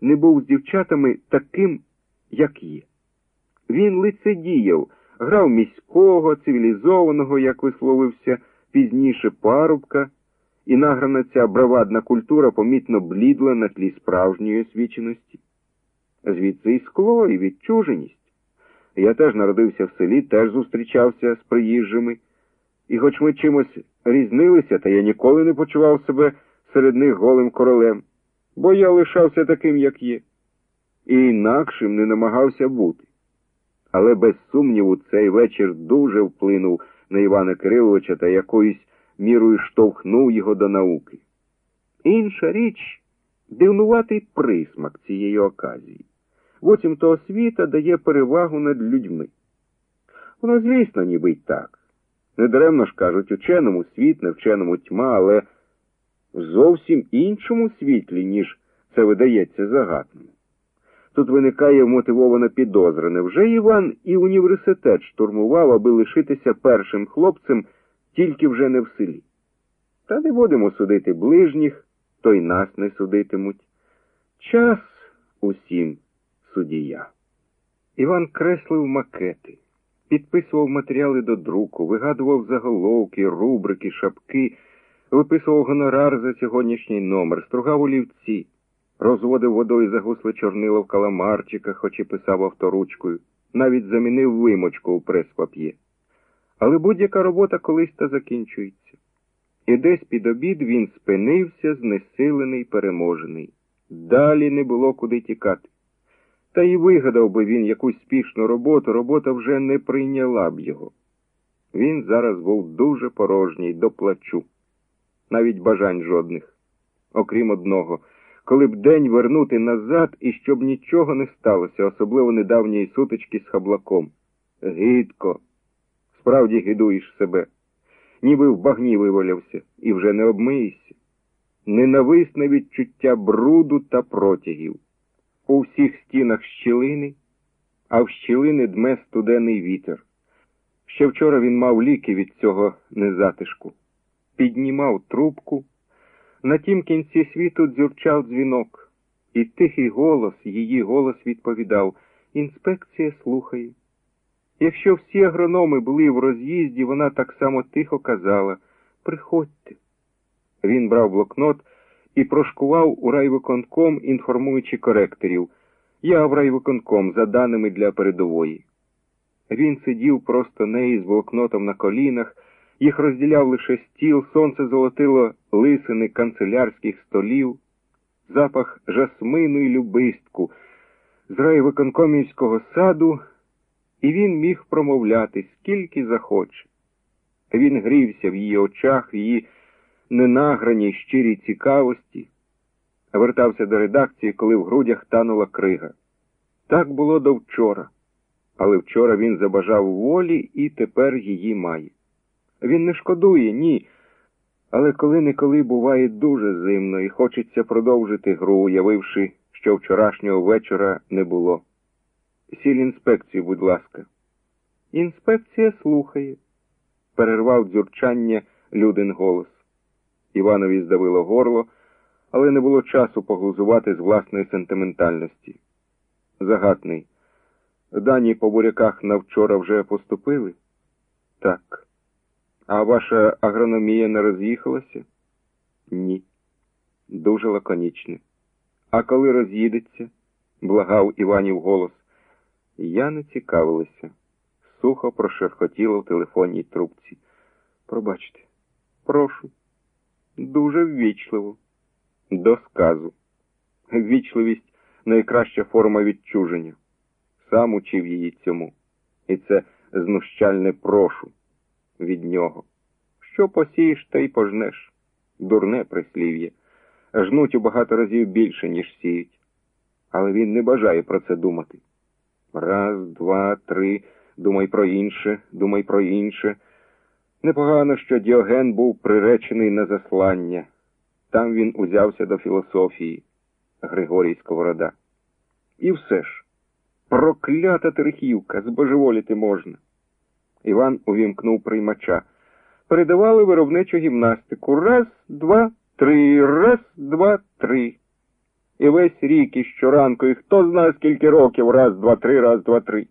не був з дівчатами таким, як є. Він лицедіяв, грав міського, цивілізованого, як висловився пізніше парубка, і награна ця бравадна культура помітно блідла на тлі справжньої освіченості. Звідси і скло, і відчуженість. Я теж народився в селі, теж зустрічався з приїжджими, і хоч ми чимось різнилися, та я ніколи не почував себе серед них голим королем, бо я лишався таким, як є, і інакшим не намагався бути. Але без сумніву цей вечір дуже вплинув на Івана Кириловича та якоюсь мірою штовхнув його до науки. Інша річ дивнуватий присмак цієї оказії. Буцімто освіта дає перевагу над людьми. Воно, звісно, ніби й так. Недаремно ж кажуть, ученому світ, не вченому тьма, але в зовсім іншому світлі, ніж це видається загатному. Тут виникає вмотивована підозра. Невже Іван і університет штурмував, аби лишитися першим хлопцем, тільки вже не в селі? Та не будемо судити ближніх, то й нас не судитимуть. Час усім судія. Іван креслив макети, підписував матеріали до друку, вигадував заголовки, рубрики, шапки, виписував гонорар за сьогоднішній номер, стругав олівці, розводив водою загусле чорнило в каламарчиках, хоч і писав авторучкою, навіть замінив вимочку у прес-пап'є. Але будь-яка робота колись та закінчується. І десь під обід він спинився, знесилений, переможений. Далі не було куди тікати. Та й вигадав би він якусь спішну роботу, робота вже не прийняла б його. Він зараз був дуже порожній, до плачу. Навіть бажань жодних. Окрім одного, коли б день вернути назад і щоб нічого не сталося, особливо недавньої сутички з хаблаком. Гидко. Справді гидуєш себе, ніби в багні вивалявся і вже не обмиєшся. Ненависне відчуття бруду та протягів. У всіх стінах щілини, а в щілини дме студений вітер. Ще вчора він мав ліки від цього незатишку. Піднімав трубку. На тім кінці світу дзюрчав дзвінок, і тихий голос, її голос відповідав Інспекція слухає. Якщо всі агрономи були в роз'їзді, вона так само тихо казала Приходьте. Він брав блокнот і прошкував у райвиконком, інформуючи коректорів. Я в райвиконком за даними для передової. Він сидів просто неї з блокнотом на колінах, їх розділяв лише стіл, сонце золотило лисини канцелярських столів, запах жасмину і любистку з райвиконкомівського саду, і він міг промовляти скільки захоче. Він грівся в її очах, в її ненаграній щирій цікавості, вертався до редакції, коли в грудях танула крига. Так було до вчора, але вчора він забажав волі і тепер її має. Він не шкодує, ні. Але коли-неколи буває дуже зимно і хочеться продовжити гру, уявивши, що вчорашнього вечора не було. Сіль інспекцію, будь ласка. Інспекція слухає, перервав дзюрчання людин голос. Іванові здавило горло, але не було часу поглузувати з власної сентиментальності. Загатний. Дані по буряках на вчора вже поступили? Так. А ваша агрономія не роз'їхалася? Ні. Дуже лаконічне. А коли роз'їдеться? благав Іванів голос. Я не цікавилася. Сухо прошерхотіло в телефонній трубці. Пробачте, прошу. Дуже ввічливо. До сказу. Ввічливість найкраща форма відчуження. Сам учив її цьому. І це знущальне прошу від нього. Що посієш, те й пожнеш. Дурне прислів'я. Жнуть у багато разів більше, ніж сіють. Але він не бажає про це думати. Раз, два, три, думай про інше, думай про інше. Непогано, що Діоген був приречений на заслання. Там він узявся до філософії Григорій Сковорода. І все ж, проклята терхівка, збожеволіти можна. Іван увімкнув приймача. Передавали виробничу гімнастику. Раз, два, три, раз, два, три. І весь рік, і щоранку, і хто знає скільки років, раз, два, три, раз, два, три.